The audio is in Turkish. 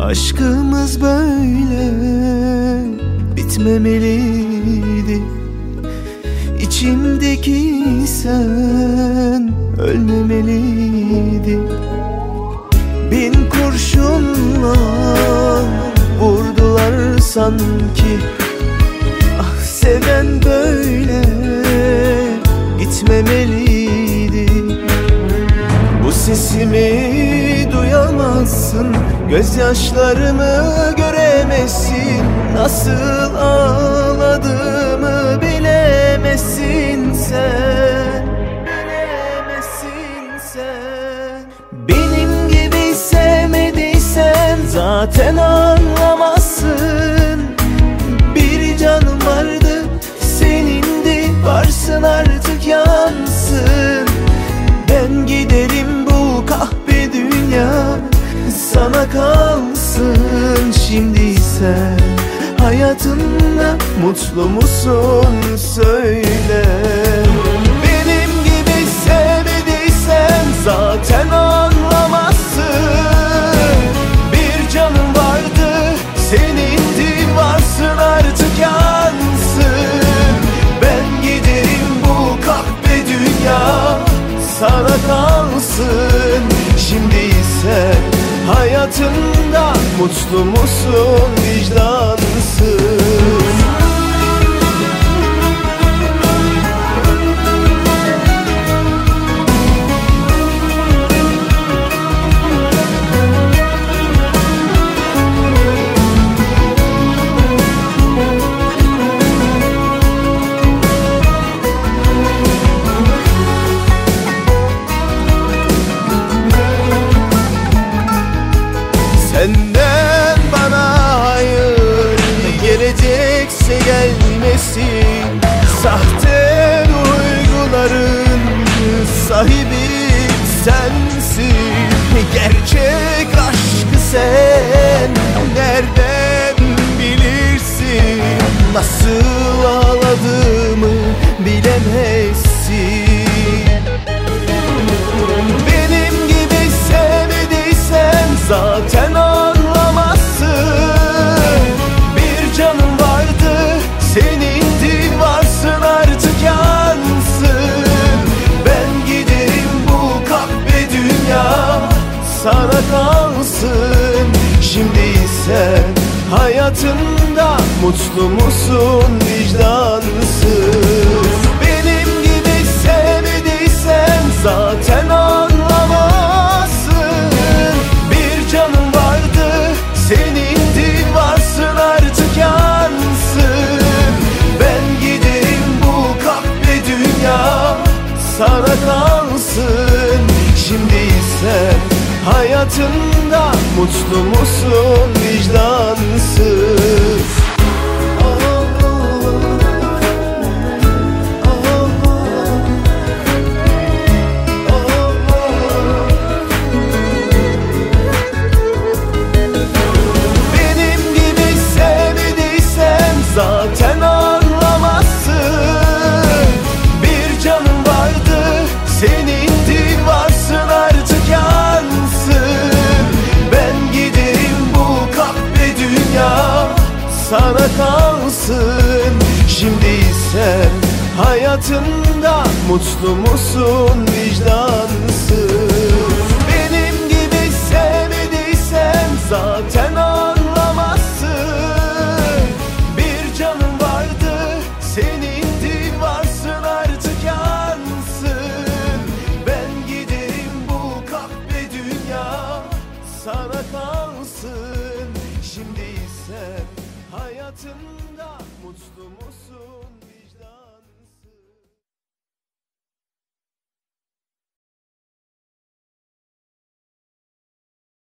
Aşkımız böyle bitmemeliydi. İçimdeki sen ölmemeliydi. Bin kurşunla vurdular sanki. Ah seven böyle gitmemeliydi. Bu sesimi duyamazsın Gözyaşlarımı göremezsin Nasıl ağladığımı bilemezsin sen. Bilemezsin sen. Benim gibi sevmediysen zaten anlamazsın sana kalsın şimdi sen Hayatında mutlu musun? Söyle hayatında mutlu musun vicdansız Senden bana hayır gelecekse gelmesin. Sahte duyguların sahibi sensin. Gerçek aşkı sen nereden bilirsin? Nasıl mutlu musun vicdansız Benim gibi sevmediysen zaten anlamazsın. Bir canım vardı senindi varsın artık yansın. Ben giderim bu kahpe dünya sana kalsın. Şimdi ise hayatında mutlu musun vicdansız sana kalsın. Şimdi ise hayatında mutlu musun vicdansız mutlu musun